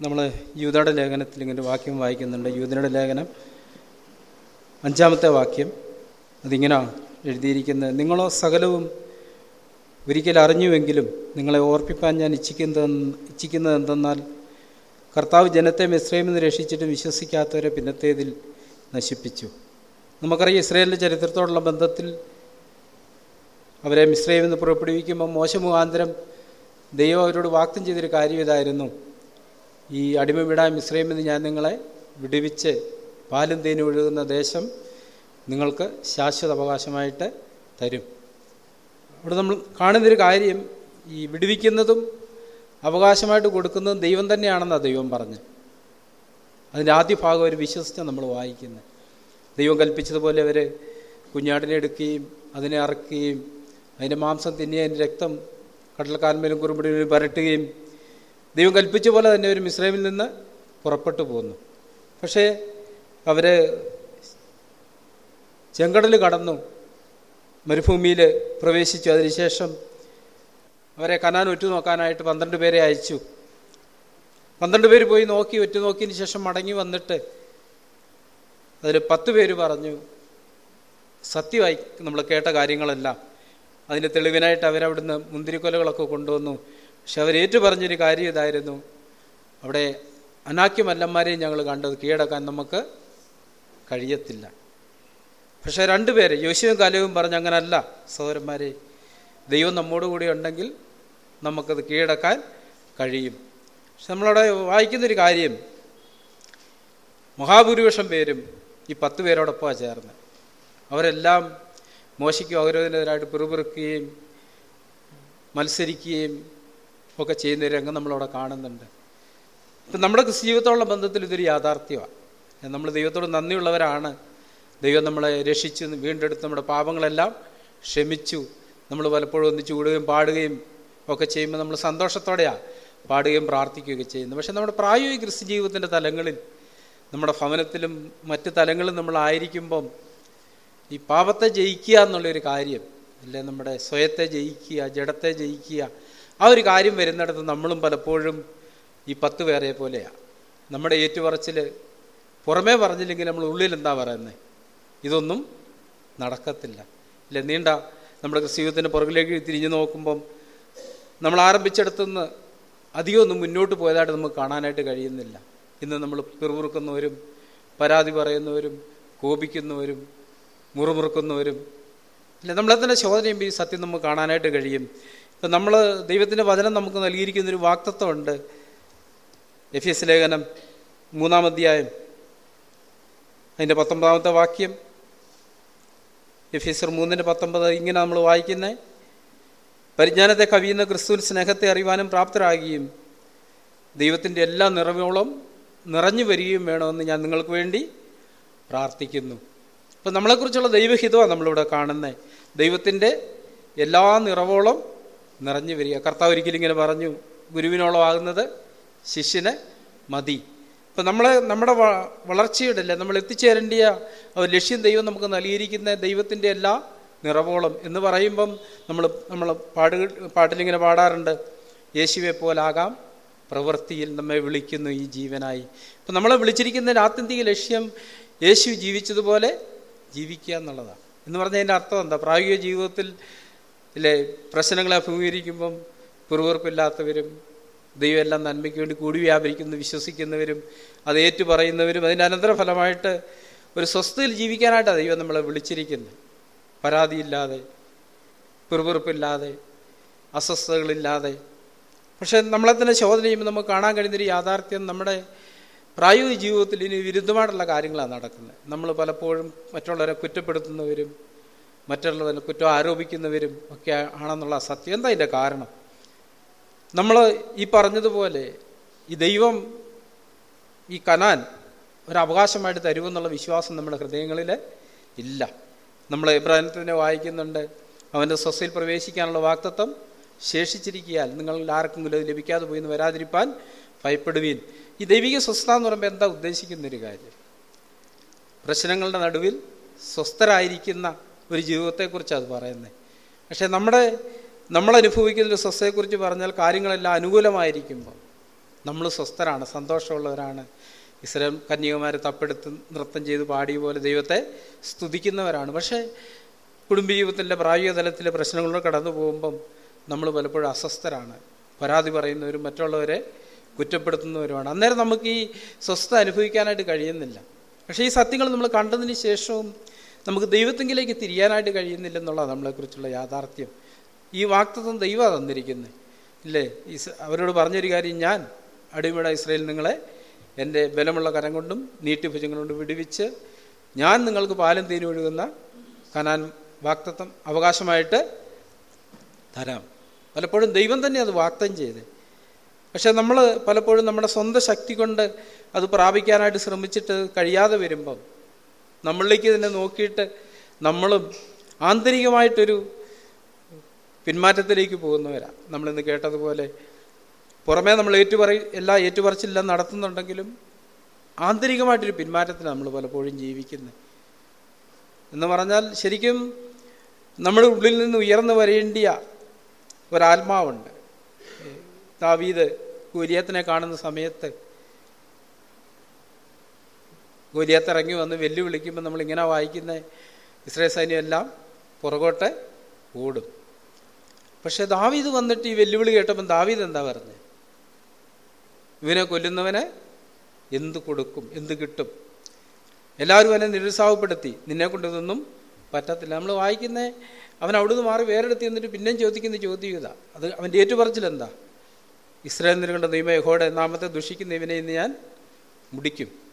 നമ്മൾ യൂതയുടെ ലേഖനത്തിൽ ഇങ്ങനെ വാക്യം വായിക്കുന്നുണ്ട്. യൂതയുടെ ലേഖനം അഞ്ചാമത്തെ വാക്യം. അതിങ്ങനെ എഴുതിയിരിക്കുന്നത്. നിങ്ങളോ സകലവും ഒരിക്കൽ അറിഞ്ഞുവെങ്കിലും നിങ്ങളെ ഓർപ്പിപ്പാൻ ഞാൻ ഇച്ഛിക്കുന്നത് ഇച്ഛിക്കുന്നത് എന്തെന്നാൽ കർത്താവ് ജനത്തെ മിശ്രയിൽ നിന്ന് രക്ഷിച്ചിട്ട് വിശ്വസിക്കാത്തവരെ പിന്നത്തേതിൽ നശിപ്പിച്ചു. നമുക്കറിയാം ഇസ്രയേലിന്റെ ചരിത്രത്തോടുള്ള ബന്ധത്തിൽ അവരെ മിശ്രയിൽ നിന്ന് പുറപ്പെടുവിക്കുമ്പോൾ മോശ മുഖാന്തരം ദൈവം അവരോട് വാക്തം ചെയ്തൊരു കാര്യം ഇതായിരുന്നു. ഈ അടിമ വിടാൻ മിശ്രയിൽ നിന്ന് ഞാൻ നിങ്ങളെ വിടുവിച്ച് പാലും തേനും ഒഴുകുന്ന ദേശം നിങ്ങൾക്ക് ശാശ്വത അവകാശമായിട്ട് തരും. അവിടെ നമ്മൾ കാണുന്നൊരു കാര്യം ഈ വിടുവിക്കുന്നതും അവകാശമായിട്ട് കൊടുക്കുന്നതും ദൈവം തന്നെയാണെന്നാണ് ദൈവം പറഞ്ഞ് അതിന്റെ ആദ്യ ഭാഗം അവർ വിശ്വസിച്ച് നമ്മൾ വായിക്കുന്നത് ദൈവം കൽപ്പിച്ചതുപോലെ അവർ കുഞ്ഞാടിനെ എടുക്കുകയും അതിനെ അറക്കുകയും അതിന്റെ മാംസം തിന്നുകയും അതിന്റെ രക്തം കടൽക്കാരന്മേലും കുറുമ്പടിയിലും പരട്ടുകയും ദൈവം കൽപ്പിച്ച പോലെ തന്നെ അവർ മിസ്രൈമിൽ നിന്ന് പുറപ്പെട്ടു പോന്നു. പക്ഷേ അവർ ചെങ്കടൽ കടന്നു. മരുഭൂമിയിൽ പ്രവേശിച്ചു. അതിനുശേഷം അവരെ കനാൻ ഒറ്റുനോക്കാനായിട്ട് പന്ത്രണ്ട് പേരെ അയച്ചു. പന്ത്രണ്ട് പേര് പോയി നോക്കി. ഒറ്റുനോക്കിയതിന് ശേഷം മടങ്ങി വന്നിട്ട് അതിൽ പത്ത് പേര് പറഞ്ഞു സത്യമായി നമ്മൾ കേട്ട കാര്യങ്ങളെല്ലാം അതിന്റെ തെളിവിനായിട്ട് അവരവിടുന്ന് മുന്തിരിക്കൊലകളൊക്കെ കൊണ്ടുവന്നു. പക്ഷെ അവരേറ്റു പറഞ്ഞൊരു കാര്യം ഇതായിരുന്നു. അവിടെ അനാക്യമല്ലന്മാരെയും ഞങ്ങൾ കണ്ടത്. കീഴടക്കാൻ നമുക്ക് കഴിയത്തില്ല. പക്ഷേ രണ്ടുപേരെ യോശിയും കാലവും പറഞ്ഞ് അങ്ങനല്ല സഹോദരന്മാരെ ദൈവം നമ്മോട് കൂടി ഉണ്ടെങ്കിൽ നമുക്കത് കീഴടക്കാൻ കഴിയും. പക്ഷെ നമ്മളവിടെ വായിക്കുന്നൊരു കാര്യം മഹാഭൂരിപക്ഷം പേരും ഈ പത്ത് പേരോടൊപ്പമാണ് ചേർന്ന്. അവരെല്ലാം മോശയ്ക്കും അവരോധനെതിരായിട്ട് പിറുപിറുക്കുകയും മത്സരിക്കുകയും ഒക്കെ ചെയ്യുന്ന രംഗം നമ്മളവിടെ കാണുന്നുണ്ട്. ഇപ്പം നമ്മുടെ ജീവിതത്തോടുള്ള ബന്ധത്തിൽ ഇതൊരു യാഥാർത്ഥ്യമാണ്. നമ്മൾ ദൈവത്തോട് നന്ദിയുള്ളവരാണ്. ദൈവം നമ്മളെ രക്ഷിച്ച് വീണ്ടെടുത്ത് നമ്മുടെ പാപങ്ങളെല്ലാം ക്ഷമിച്ചു. നമ്മൾ പലപ്പോഴും ഒന്നിച്ച് കൂടുകയും പാടുകയും ഒക്കെ ചെയ്യുമ്പോൾ നമ്മൾ സന്തോഷത്തോടെയാണ് പാടുകയും പ്രാർത്ഥിക്കുകയൊക്കെ ചെയ്യുന്നത്. പക്ഷേ നമ്മുടെ പ്രായോഗിക ക്രിസ്തു ജീവിതത്തിന്റെ തലങ്ങളിൽ നമ്മുടെ ഭവനത്തിലും മറ്റ് തലങ്ങളിലും നമ്മളായിരിക്കുമ്പം ഈ പാപത്തെ ജയിക്കുക എന്നുള്ളൊരു കാര്യം അല്ലെ? നമ്മുടെ സ്വയത്തെ ജയിക്കുക ജഡത്തെ ജയിക്കുക ആ ഒരു കാര്യം വരുന്നിടത്ത് നമ്മളും പലപ്പോഴും ഈ പത്ത് പേരെ പോലെയാണ് നമ്മുടെ ഏറ്റുപറച്ചിൽ പുറമേ പറഞ്ഞില്ലെങ്കിൽ നമ്മൾ ഉള്ളിൽ എന്താ പറയുന്നത് ഇതൊന്നും നടക്കത്തില്ല. ഇല്ല നീണ്ട നമ്മുടെ ക്രിസ്തീയത്തിന്റെ പുറകിലേക്ക് തിരിഞ്ഞു നോക്കുമ്പം നമ്മൾ ആരംഭിച്ചെടുത്തുനിന്ന് അധികമൊന്നും മുന്നോട്ട് പോയതായിട്ട് നമുക്ക് കാണാനായിട്ട് കഴിയുന്നില്ല. ഇന്ന് നമ്മൾ പിറുമുറുക്കുന്നവരും പരാതി പറയുന്നവരും കോപിക്കുന്നവരും മുറുമുറുക്കുന്നവരും ഇല്ല നമ്മളെ തന്നെ ചെയ്യുമ്പോൾ ഈ സത്യം നമുക്ക് കാണാനായിട്ട് കഴിയും. നമ്മൾ ദൈവത്തിന്റെ വചനം നമുക്ക് നൽകിയിരിക്കുന്നൊരു വാക്തത്വമുണ്ട്. എഫ് എസ് ലേഖനം മൂന്നാം അധ്യായം അതിന്റെ പത്തൊമ്പതാമത്തെ വാക്യം. എഫ് എസ് മൂന്നിന്റെ പത്തൊമ്പത് ഇങ്ങനെ നമ്മൾ വായിക്കുന്നത് പരിജ്ഞാനത്തെ കവിയുന്ന ക്രിസ്തുവിൽ സ്നേഹത്തെ അറിയുവാനും പ്രാപ്തരാകുകയും ദൈവത്തിന്റെ എല്ലാ നിറവോളം നിറഞ്ഞു വരികയും വേണമെന്ന് ഞാൻ നിങ്ങൾക്ക് വേണ്ടി പ്രാർത്ഥിക്കുന്നു. അപ്പം നമ്മളെക്കുറിച്ചുള്ള ദൈവഹിതമാണ് നമ്മളിവിടെ കാണുന്നത് ദൈവത്തിന്റെ എല്ലാ നിറവോളം നിറഞ്ഞു വരിക. കർത്താവ് ഒരിക്കലും ഇങ്ങനെ പറഞ്ഞു ഗുരുവിനോളമാകുന്നത് ശിഷ്യന് മതി. ഇപ്പം നമ്മൾ നമ്മുടെ വളർച്ചയുടെ നമ്മൾ എത്തിച്ചേരേണ്ടിയ ലക്ഷ്യം ദൈവം നമുക്ക് നൽകിയിരിക്കുന്ന ദൈവത്തിന്റെ എല്ലാ നിറവോളം എന്ന് പറയുമ്പം നമ്മൾ നമ്മൾ പാട് പാട്ടിലിങ്ങനെ പാടാറുണ്ട്. യേശുവെ പോലാകാം പ്രവൃത്തിയിൽ നമ്മെ വിളിക്കുന്നു ഈ ജീവനായി. ഇപ്പം നമ്മളെ വിളിച്ചിരിക്കുന്ന ആത്യന്തിക ലക്ഷ്യം യേശു ജീവിച്ചതുപോലെ ജീവിക്കുക എന്നുള്ളതാണ്. എന്ന് പറഞ്ഞതിന്റെ അർത്ഥം എന്താ? പ്രായോഗിക ജീവിതത്തിൽ ഇല്ലേ പ്രശ്നങ്ങളെ അഭിമുഖീകരിക്കുമ്പം പിറുവിറുപ്പില്ലാത്തവരും ദൈവം എല്ലാം നന്മയ്ക്ക് വേണ്ടി കൂടി വ്യാപരിക്കുന്നു വിശ്വസിക്കുന്നവരും അത് ഏറ്റുപറയുന്നവരും അതിന്റെ അനന്തരഫലമായിട്ട് ഒരു സ്വസ്ഥയിൽ ജീവിക്കാനായിട്ടാണ് ദൈവം നമ്മളെ വിളിച്ചിരിക്കുന്നത്. പരാതിയില്ലാതെ പിറുപിറുപ്പില്ലാതെ അസ്വസ്ഥതകളില്ലാതെ. പക്ഷേ നമ്മളെ തന്നെ ചോദന ചെയ്യുമ്പോൾ നമുക്ക് കാണാൻ കഴിയുന്നൊരു യാഥാർത്ഥ്യം നമ്മുടെ പ്രായോഗിക ജീവിതത്തിൽ ഇനി വിരുദ്ധമായിട്ടുള്ള കാര്യങ്ങളാണ് നടക്കുന്നത്. നമ്മൾ പലപ്പോഴും മറ്റുള്ളവരെ കുറ്റപ്പെടുത്തുന്നവരും മറ്റുള്ളവരെ കുറ്റം ആരോപിക്കുന്നവരും ഒക്കെ ആണെന്നുള്ള സത്യം. എന്താ അതിന്റെ കാരണം? നമ്മൾ ഈ പറഞ്ഞതുപോലെ ഈ ദൈവം ഈ കനാൻ ഒരു അവകാശമായിട്ട് തരുമെന്നുള്ള വിശ്വാസം നമ്മുടെ ഹൃദയങ്ങളിൽ ഇല്ല. നമ്മൾ ഇബ്രാഹിമത്തിനെ വായിക്കുന്നുണ്ട്. അവന്റെ സ്വസ്ഥയിൽ പ്രവേശിക്കാനുള്ള വാക്തത്വം ശേഷിച്ചിരിക്കാൻ നിങ്ങൾ ആർക്കെങ്കിലും അത് ലഭിക്കാതെ പോയി എന്ന് വരാതിരിപ്പാൻ ഭയപ്പെടുവീൻ. ഈ ദൈവിക സ്വസ്ഥത എന്ന് പറയുമ്പോൾ എന്താ ഉദ്ദേശിക്കുന്നൊരു കാര്യം? പ്രശ്നങ്ങളുടെ നടുവിൽ സ്വസ്ഥരായിരിക്കുന്ന ഒരു ജീവിതത്തെക്കുറിച്ചാണ് അത് പറയുന്നത്. പക്ഷേ നമ്മുടെ നമ്മൾ അനുഭവിക്കുന്ന ഒരു സ്വസ്ഥയെക്കുറിച്ച് പറഞ്ഞാൽ കാര്യങ്ങളെല്ലാം അനുകൂലമായിരിക്കുമ്പോൾ നമ്മൾ സ്വസ്ഥരാണ് സന്തോഷമുള്ളവരാണ്. ഇസ്രായേൽ കന്യകുമാരെ തപ്പെടുത്ത് നൃത്തം ചെയ്ത് പാടിയ പോലെ ദൈവത്തെ സ്തുതിക്കുന്നവരാണ്. പക്ഷേ കുടുംബജീവിതത്തിന്റെ പ്രായോഗിക തലത്തിലെ പ്രശ്നങ്ങളിലൂടെ കടന്നു പോകുമ്പം നമ്മൾ പലപ്പോഴും അസ്വസ്ഥരാണ്. പരാതി പറയുന്നവരും മറ്റുള്ളവരെ കുറ്റപ്പെടുത്തുന്നവരുമാണ്. അന്നേരം നമുക്ക് ഈ സ്വസ്ഥത അനുഭവിക്കാനായിട്ട് കഴിയുന്നില്ല. പക്ഷേ ഈ സത്യങ്ങൾ നമ്മൾ കണ്ടതിന് ശേഷവും നമുക്ക് ദൈവത്തെങ്കിലേക്ക് തിരിയാനായിട്ട് കഴിയുന്നില്ലെന്നുള്ളതാണ് നമ്മളെക്കുറിച്ചുള്ള യാഥാർത്ഥ്യം. ഈ വാക്തത്വം ദൈവമാണ് തന്നിരിക്കുന്നത് ഇല്ലേ? ഇസ് അവരോട് പറഞ്ഞൊരു കാര്യം ഞാൻ അടിമയുടെ ഇസ്രയേൽ നിങ്ങളെ എന്റെ ബലമുള്ള കരം കൊണ്ടും നീട്ടിഭുജങ്ങൾ കൊണ്ടും വിടുവിച്ച് ഞാൻ നിങ്ങൾക്ക് പാലം തീരു ഒഴുകുന്ന കനാൻ വാക്തത്വം അവകാശമായിട്ട് തരാം. പലപ്പോഴും ദൈവം തന്നെ അത് വാക്തം ചെയ്ത്. പക്ഷെ നമ്മൾ പലപ്പോഴും നമ്മുടെ സ്വന്തം ശക്തി കൊണ്ട് അത് പ്രാപിക്കാനായിട്ട് ശ്രമിച്ചിട്ട് കഴിയാതെ വരുമ്പം നമ്മളിലേക്ക് തന്നെ നോക്കിയിട്ട് നമ്മളും ആന്തരികമായിട്ടൊരു പിന്മാറ്റത്തിലേക്ക് പോകുന്നവരാണ് നമ്മളിന്ന് കേട്ടതുപോലെ പുറമേ നമ്മൾ ഏറ്റുപറ എല്ലാ ഏറ്റുപറച്ചിലെല്ലാം നടത്തുന്നുണ്ടെങ്കിലും ആന്തരികമായിട്ടൊരു പിന്മാറ്റത്തിലാണ് നമ്മൾ പലപ്പോഴും ജീവിക്കുന്നത് എന്ന് പറഞ്ഞാൽ ശരിക്കും നമ്മുടെ ഉള്ളിൽ നിന്ന് ഉയർന്നു വരേണ്ടിയ ഒരാത്മാവുണ്ട്. ദാവീദ് ഗോലിയത്തിനെ കാണുന്ന സമയത്ത് ഗോലിയത്ത് ഇറങ്ങി വന്ന് വെല്ലുവിളിക്കുമ്പോൾ നമ്മൾ ഇങ്ങനെ വായിക്കുന്ന ഇസ്രേ സൈന്യമെല്ലാം പുറകോട്ട് ഓടും. പക്ഷെ ദാവീദ് വന്നിട്ട് ഈ വെല്ലുവിളി കേട്ടപ്പം ദാവീദ് എന്താ പറഞ്ഞത് ഇവനെ കൊല്ലുന്നവന് എന്ത് കൊടുക്കും? എന്ത് കിട്ടും? എല്ലാവരും അവനെ നിരുത്സാഹപ്പെടുത്തി. നിന്നെ കൊണ്ട് ഇതൊന്നും പറ്റത്തില്ല. നമ്മൾ വായിക്കുന്ന അവൻ അവിടുന്ന് മാറി വേറെടുത്ത് എന്നിട്ട് പിന്നെയും ചോദിക്കുന്ന ചോദ്യം ഇതാ. അത് അവന്റെ ഏറ്റുപറച്ചിലെന്താ ഇസ്രായേൽ നിരകളുടെ ദൈവ യഹോടെ നാമത്തെ ദുഷിക്കുന്ന ഇവനെ ഇന്ന് ഞാൻ മുടിക്കും.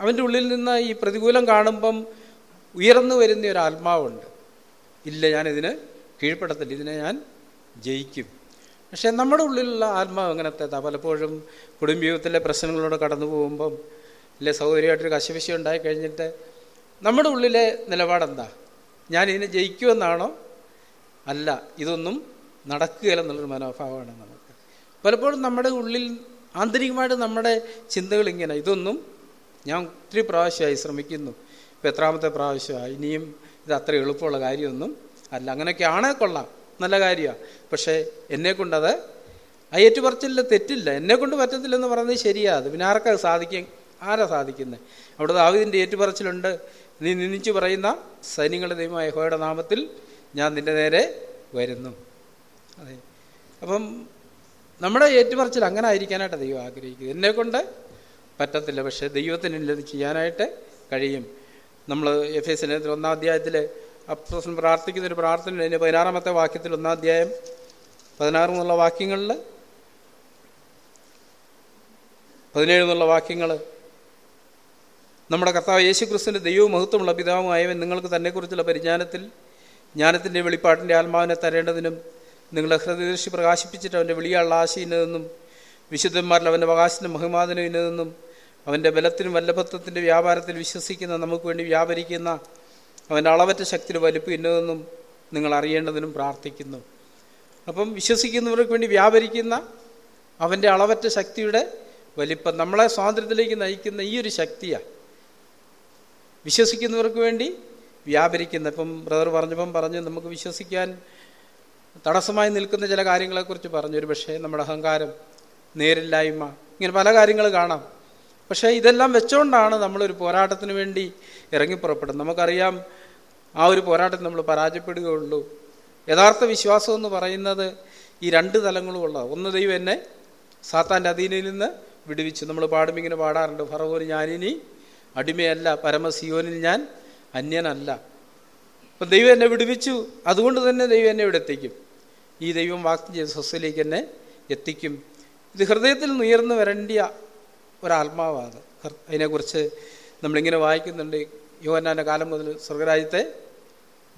അവന്റെ ഉള്ളിൽ നിന്ന് ഈ പ്രതികൂലം കാണുമ്പം ഉയർന്നു വരുന്ന ഒരു ആത്മാവുണ്ട്. ഇല്ല ഞാനിതിന് കീഴ്പ്പെടത്തില്ല. ഇതിനെ ഞാൻ ജയിക്കും. പക്ഷേ നമ്മുടെ ഉള്ളിലുള്ള ആത്മാവ് എങ്ങനത്തെ പലപ്പോഴും കുടുംബജീവിതത്തിലെ പ്രശ്നങ്ങളോട് കടന്നു പോകുമ്പം ഇല്ലേ സൗകര്യമായിട്ടൊരു കശവിശം ഉണ്ടായി കഴിഞ്ഞിട്ട് നമ്മുടെ ഉള്ളിലെ നിലപാടെന്താ? ഞാൻ ഇതിനെ ജയിക്കുമെന്നാണോ? അല്ല ഇതൊന്നും നടക്കുകയില്ലെന്നുള്ളൊരു മനോഭാവമാണ് നമുക്ക്. പലപ്പോഴും നമ്മുടെ ഉള്ളിൽ ആന്തരികമായിട്ട് നമ്മുടെ ചിന്തകൾ ഇങ്ങനെ ഇതൊന്നും ഞാൻ ഒത്തിരി പ്രാവശ്യമായി ശ്രമിക്കുന്നു. ഇപ്പം എത്രാമത്തെ പ്രാവശ്യമായി ഇനിയും ഇത് അത്ര എളുപ്പമുള്ള കാര്യമൊന്നും അല്ല. അങ്ങനെയൊക്കെ ആണേ കൊള്ളാം. നല്ല കാര്യമാണ് പക്ഷേ എന്നെക്കൊണ്ടത് ആ ഏറ്റുപറച്ചില്ല തെറ്റില്ല. എന്നെക്കൊണ്ട് പറ്റത്തില്ലെന്ന് പറയുന്നത് ശരിയാ. അത് പിന്നെ ആർക്കത് സാധിക്കും ആരാ സാധിക്കുന്നത് അവിടെ ദാവിദിന്റെ ഏറ്റുപറച്ചിലുണ്ട്. നീ നിന്നിച്ചു പറയുന്ന സൈന്യങ്ങളുടെ ദൈവമായ ഹോയുടെ നാമത്തിൽ ഞാൻ നിന്റെ നേരെ വരുന്നു. അതെ. അപ്പം നമ്മുടെ ഏറ്റുപറച്ചിൽ അങ്ങനെ ആയിരിക്കാനായിട്ട് ദൈവം ആഗ്രഹിക്കുന്നത്. എന്നെക്കൊണ്ട് പറ്റത്തില്ല. പക്ഷേ ദൈവത്തിന് ഇത് ചെയ്യാനായിട്ട് കഴിയും. നമ്മൾ എഫ് എസ് ഒന്നാം അധ്യായത്തിൽ അപ്രസം പ്രാർത്ഥിക്കുന്ന ഒരു പ്രാർത്ഥന അതിന്റെ പതിനാറാമത്തെ വാക്യത്തിൽ ഒന്നാം അധ്യായം പതിനാറ് എന്നുള്ള വാക്യങ്ങളിൽ പതിനേഴ് എന്നുള്ള വാക്യങ്ങൾ നമ്മുടെ കർത്താവ് യേശു ക്രിസ്തുവിന്റെ ദൈവവും മഹത്വമുള്ള പിതാവുമായവൻ നിങ്ങൾക്ക് തന്നെക്കുറിച്ചുള്ള പരിജ്ഞാനത്തിൽ ജ്ഞാനത്തിന്റെ വെളിപ്പാടിന്റെ ആത്മാവിനെ തരേണ്ടതിനും നിങ്ങളുടെ ഹൃദയദൃഷ്ടി പ്രകാശിപ്പിച്ചിട്ട് അവന്റെ വെളിയുള്ള ആശയിനതെന്നും വിശുദ്ധന്മാരിൽ അവന്റെ അവകാശത്തിന്റെ ബഹുമാനവിനതെന്നും അവന്റെ ബലത്തിനും വല്ലഭത്വത്തിന്റെ വ്യാപാരത്തിൽ വിശ്വസിക്കുന്ന നമുക്ക് വേണ്ടി വ്യാപരിക്കുന്ന അവന്റെ അളവറ്റ ശക്തിയുടെ വലിപ്പം ഇന്നതെന്നും നിങ്ങൾ അറിയേണ്ടതിനും പ്രാർത്ഥിക്കുന്നു. അപ്പം വിശ്വസിക്കുന്നവർക്ക് വേണ്ടി വ്യാപരിക്കുന്ന അവന്റെ അളവറ്റ ശക്തിയുടെ വലിപ്പം നമ്മളെ സ്വാതന്ത്ര്യത്തിലേക്ക് നയിക്കുന്ന ഈ ഒരു ശക്തിയാണ് വിശ്വസിക്കുന്നവർക്ക് വേണ്ടി വ്യാപരിക്കുന്ന ഇപ്പം ബ്രദർ പറഞ്ഞപ്പം പറഞ്ഞ് നമുക്ക് വിശ്വസിക്കാൻ തടസ്സമായി നിൽക്കുന്ന ചില കാര്യങ്ങളെക്കുറിച്ച് പറഞ്ഞു. ഒരു പക്ഷേ നമ്മുടെ അഹങ്കാരം നേരില്ലായ്മ ഇങ്ങനെ പല കാര്യങ്ങൾ കാണാം. പക്ഷേ ഇതെല്ലാം വെച്ചുകൊണ്ടാണ് നമ്മളൊരു പോരാട്ടത്തിന് വേണ്ടി ഇറങ്ങിപ്പുറപ്പെടുന്നത് നമുക്കറിയാം ആ ഒരു പോരാട്ടത്തിൽ നമ്മൾ പരാജയപ്പെടുകയുള്ളൂ. യഥാർത്ഥ വിശ്വാസം എന്ന് പറയുന്നത് ഈ രണ്ട് തലങ്ങളും ഉള്ളത് ഒന്ന് ദൈവം എന്നെ സാത്താന്റെ അധീനയിൽ നിന്ന് വിടുവിച്ചു. നമ്മൾ പാടും ഇങ്ങനെ പാടാറുണ്ട് ഫറവോന് ഞാനിനി അടിമയല്ല പരമസിയോനിൽ ഞാൻ അന്യനല്ല. അപ്പം ദൈവം എന്നെ വിടുവിച്ചു. അതുകൊണ്ട് തന്നെ ദൈവം എന്നെ ഇവിടെ എത്തിക്കും. ഈ ദൈവം വാക്തി ചെയ്ത സ്വസ്ഥയിലേക്ക് എന്നെ എത്തിക്കും. ഇത് ഹൃദയത്തിൽ നിന്ന് ഉയർന്നു വരേണ്ടിയ ഒരാത്മാവാണ്. അതിനെക്കുറിച്ച് നമ്മളിങ്ങനെ വായിക്കുന്നുണ്ട്. യോഹന്നാന്റെ കാലം മുതൽ സ്വർഗരാജ്യത്തെ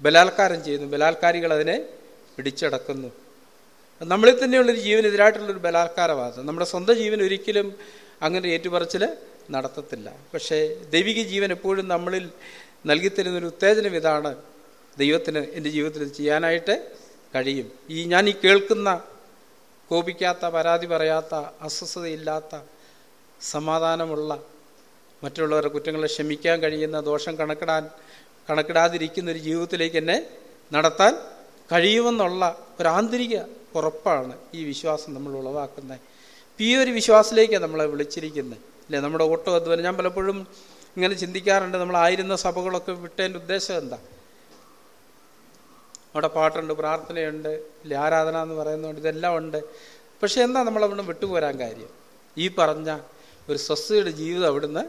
ബലാത്കാരം ചെയ്യുന്നു. ബലാത്കാരികൾ അതിനെ പിടിച്ചടക്കുന്നു. നമ്മളിൽ തന്നെയുള്ളൊരു ജീവനെതിരായിട്ടുള്ളൊരു ബലാത്കാരമാണ്. നമ്മുടെ സ്വന്തം ജീവൻ ഒരിക്കലും അങ്ങനെ ഏറ്റുപറച്ചിൽ നടത്തത്തില്ല. പക്ഷേ ദൈവിക ജീവൻ എപ്പോഴും നമ്മളിൽ നൽകിത്തരുന്നൊരു ഉത്തേജനം ഇതാണ് ദൈവത്തിന് എന്റെ ജീവിതത്തിൽ ചെയ്യാനായിട്ട് കഴിയും. ഈ ഞാൻ ഈ കേൾക്കുന്ന കോപിക്കാത്ത പരാതി പറയാത്ത അസ്വസ്ഥതയില്ലാത്ത സമാധാനമുള്ള മറ്റുള്ളവരുടെ കുറ്റങ്ങളെ ക്ഷമിക്കാൻ കഴിയുന്ന ദോഷം കണക്കിടാൻ കണക്കിടാതിരിക്കുന്ന ഒരു ജീവിതത്തിലേക്ക് എന്നെ നടത്താൻ കഴിയുമെന്നുള്ള ഒരു ആന്തരിക ഉറപ്പാണ് ഈ വിശ്വാസം നമ്മൾ ഉളവാക്കുന്നത്. ഈ ഒരു വിശ്വാസത്തിലേക്കാണ് നമ്മളെ വിളിച്ചിരിക്കുന്നത്. അല്ലേ നമ്മുടെ ഓട്ടോ അധ്വാനം. ഞാൻ പലപ്പോഴും ഇങ്ങനെ ചിന്തിക്കാറുണ്ട് നമ്മളായിരുന്ന സഭകളൊക്കെ വിട്ടതിന്റെ ഉദ്ദേശം എന്താ? അവിടെ പാട്ടുണ്ട് പ്രാർത്ഥനയുണ്ട് ഇല്ലേ? ആരാധന എന്ന് പറയുന്നുണ്ട് ഇതെല്ലാം ഉണ്ട്. പക്ഷേ എന്താ നമ്മളവിടെ വിട്ടുപോരാൻ കാര്യം? ഈ പറഞ്ഞ ഒരു സ്വസ്ഥയുടെ ജീവിതം അവിടുന്ന്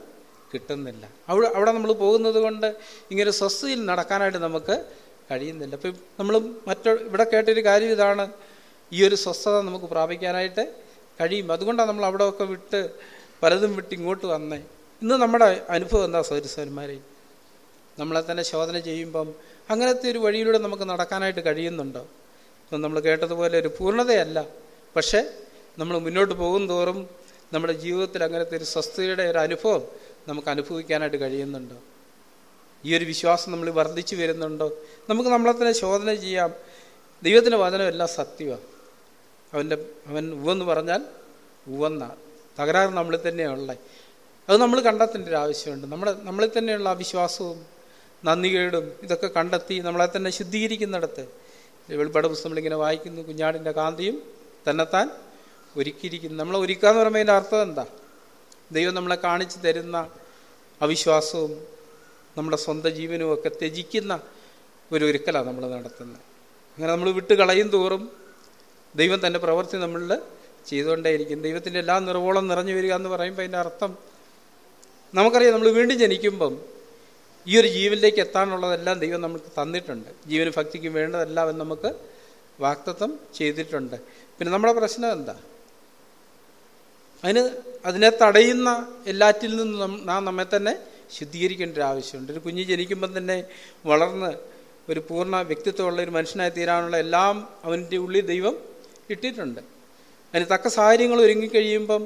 കിട്ടുന്നില്ല. അവിടെ അവിടെ നമ്മൾ പോകുന്നത് കൊണ്ട് ഇങ്ങനെ സ്വസ്ഥയിൽ നടക്കാനായിട്ട് നമുക്ക് കഴിയുന്നില്ല. അപ്പം നമ്മൾ മറ്റു ഇവിടെ കേട്ടൊരു കാര്യം ഇതാണ്. ഈ ഒരു സ്വസ്ഥത നമുക്ക് പ്രാപിക്കാനായിട്ട് കഴിയും. അതുകൊണ്ടാണ് നമ്മൾ അവിടെയൊക്കെ വിട്ട് പലതും വിട്ട് ഇങ്ങോട്ട് വന്നേ. ഇന്ന് നമ്മുടെ അനുഭവം എന്താ സൗരസ്വന്മാരെ നമ്മളെ തന്നെ ശോധന ചെയ്യുമ്പം അങ്ങനത്തെ ഒരു വഴിയിലൂടെ നമുക്ക് നടക്കാനായിട്ട് കഴിയുന്നുണ്ടോ? നമ്മൾ കേട്ടതുപോലെ ഒരു പൂർണതയല്ല. പക്ഷേ നമ്മൾ മുന്നോട്ട് പോകും തോറും നമ്മുടെ ജീവിതത്തിൽ അങ്ങനത്തെ ഒരു സ്വസ്ഥതയുടെ ഒരു അനുഭവം നമുക്ക് അനുഭവിക്കാനായിട്ട് കഴിയുന്നുണ്ടോ? ഈ ഒരു വിശ്വാസം നമ്മൾ വർദ്ധിച്ചു വരുന്നുണ്ടോ? നമുക്ക് നമ്മളെ തന്നെ ശോധന ചെയ്യാം. ദൈവത്തിന്റെ വചനം എല്ലാം സത്യമാണ് അവന്റെ അവൻ ഉവെന്ന് പറഞ്ഞാൽ ഉവെന്നാണ് തകരാറ് നമ്മളിൽ തന്നെയാണുള്ളത് അത് നമ്മൾ കണ്ടെത്തേണ്ട ഒരു ആവശ്യമുണ്ട്. നമ്മുടെ നമ്മളിൽ തന്നെയുള്ള ആ വിശ്വാസവും നന്ദികേടും ഇതൊക്കെ കണ്ടെത്തി നമ്മളെ തന്നെ ശുദ്ധീകരിക്കുന്നിടത്ത്. വെളിപ്പാട് പുസ്തകം ഇങ്ങനെ വായിക്കുന്നു കുഞ്ഞാടിന്റെ കാന്തിയും തന്നെത്താൻ ഒരുക്കിയിരിക്കുന്നു. നമ്മളെ ഒരുക്കുക എന്ന് പറയുമ്പോൾ അതിന്റെ അർത്ഥം എന്താ? ദൈവം നമ്മളെ കാണിച്ചു തരുന്ന അവിശ്വാസവും നമ്മുടെ സ്വന്തം ജീവനും ഒക്കെ ത്യജിക്കുന്ന ഒരു ഒരുക്കലാണ് നമ്മൾ നടത്തുന്നത് അങ്ങനെ നമ്മൾ വിട്ട് കളയും തോറും ദൈവം തന്റെ പ്രവൃത്തി നമ്മളിൽ ചെയ്തുകൊണ്ടേയിരിക്കും. ദൈവത്തിന്റെ എല്ലാ നിറവോളം നിറഞ്ഞു വരിക എന്ന് പറയുമ്പോൾ അതിന്റെ അർത്ഥം നമുക്കറിയാം നമ്മൾ വീണ്ടും ജനിക്കുമ്പം ഈ ഒരു ജീവനിലേക്ക് എത്താനുള്ളതെല്ലാം ദൈവം നമുക്ക് തന്നിട്ടുണ്ട്. ജീവന് ഭക്തിക്ക് വേണ്ടതെല്ലാം നമുക്ക് വാക്തത്വം ചെയ്തിട്ടുണ്ട്. പിന്നെ നമ്മുടെ പ്രശ്നം എന്താ? അതിന് അതിനെ തടയുന്ന എല്ലാറ്റിൽ നിന്നും നാം നമ്മെ തന്നെ ശുദ്ധീകരിക്കേണ്ട ഒരു ആവശ്യമുണ്ട്. ഒരു കുഞ്ഞ് ജനിക്കുമ്പം തന്നെ വളർന്ന് ഒരു പൂർണ വ്യക്തിത്വമുള്ള ഒരു മനുഷ്യനായി തീരാനുള്ള എല്ലാം അവന്റെ ഉള്ളിൽ ദൈവം ഇട്ടിട്ടുണ്ട്. അതിന് തക്ക സാഹചര്യങ്ങൾ ഒരുങ്ങിക്കഴിയുമ്പം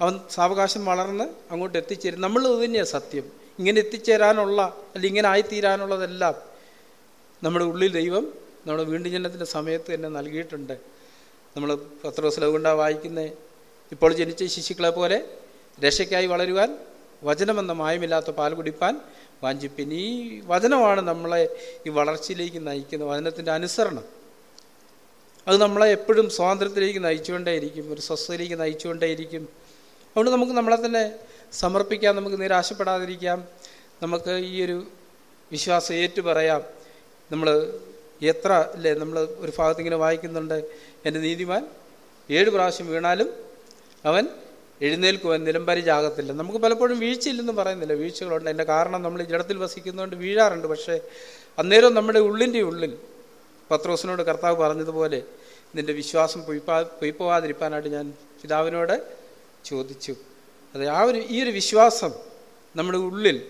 അവൻ സാവകാശം വളർന്ന് അങ്ങോട്ട് എത്തിച്ചേരും. നമ്മൾ തന്നെയാണ് സത്യം. ഇങ്ങനെ എത്തിച്ചേരാനുള്ള അല്ലെങ്കിൽ ഇങ്ങനെ ആയിത്തീരാനുള്ളതെല്ലാം നമ്മുടെ ഉള്ളിൽ ദൈവം നമ്മുടെ വീണ്ടും ജനത്തിന്റെ സമയത്ത് തന്നെ നൽകിയിട്ടുണ്ട്. നമ്മൾ പത്രോസിൽ അതുകൊണ്ടാണ് വായിക്കുന്നത് ഇപ്പോൾ ജനിച്ച ശിശുക്കളെ പോലെ രക്ഷയ്ക്കായി വളരുവാൻ വചനമെന്ന മായമില്ലാത്ത പാൽ കുടിപ്പാൻ വാഞ്ചിപ്പിൻ. ഈ വചനമാണ് നമ്മളെ ഈ വളർച്ചയിലേക്ക് നയിക്കുന്ന വചനത്തിന്റെ അനുസരണം. അത് നമ്മളെ എപ്പോഴും സ്വാതന്ത്ര്യത്തിലേക്ക് നയിച്ചുകൊണ്ടേയിരിക്കും ഒരു സ്വസ്ഥതയിലേക്ക് നയിച്ചുകൊണ്ടേയിരിക്കും. അതുകൊണ്ട് നമുക്ക് നമ്മളെ തന്നെ സമർപ്പിക്കാം നമുക്ക് നിരാശപ്പെടാതിരിക്കാം. നമുക്ക് ഈ ഒരു വിശ്വാസം ഏറ്റു പറയാം നമ്മൾ എത്ര അല്ലേ നമ്മൾ ഒരു ഭാഗത്തിങ്ങനെ വായിക്കുന്നുണ്ട് എന്റെ നീതിമാൻ ഏഴ് പ്രാവശ്യം വീണാലും അവൻ എഴുന്നേൽക്കുവാൻ ജാകത്തില്ല നമുക്ക് പലപ്പോഴും വീഴ്ചയില്ലെന്ന് പറയുന്നില്ല. വീഴ്ചകളുണ്ട്. അതിന്റെ കാരണം നമ്മൾ ജഡത്തിൽ വസിക്കുന്നതുകൊണ്ട് വീഴാറുണ്ട്. പക്ഷേ അന്നേരം നമ്മുടെ ഉള്ളിന്റെ ഉള്ളിൽ പത്രോസിനോട് കർത്താവ് പറഞ്ഞതുപോലെ നിന്റെ വിശ്വാസം പൊയ്പാ പൊയ്പോവാതിരിക്കാനായിട്ട് ഞാൻ പിതാവിനോട് ചോദിച്ചു. അതെ ആ ഒരു ഈ ഒരു വിശ്വാസം നമ്മുടെ ഉള്ളിൽ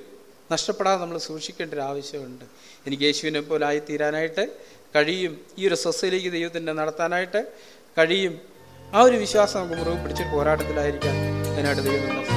നഷ്ടപ്പെടാതെ നമ്മൾ സൂക്ഷിക്കേണ്ട ഒരു ആവശ്യമുണ്ട്. എനിക്ക് യേശുവിനെ പോലെ ആയിത്തീരാനായിട്ട് കഴിയും. ഈ ഒരു സ്വസ്ഥയിലേക്ക് ദൈവത്തിന്റെ നടത്താനായിട്ട് കഴിയും. ആ ഒരു വിശ്വാസം നമുക്ക് മുറുകെ പിടിച്ചൊരു പോരാട്ടത്തിലായിരിക്കാം അതിനായിട്ട് ദൈവം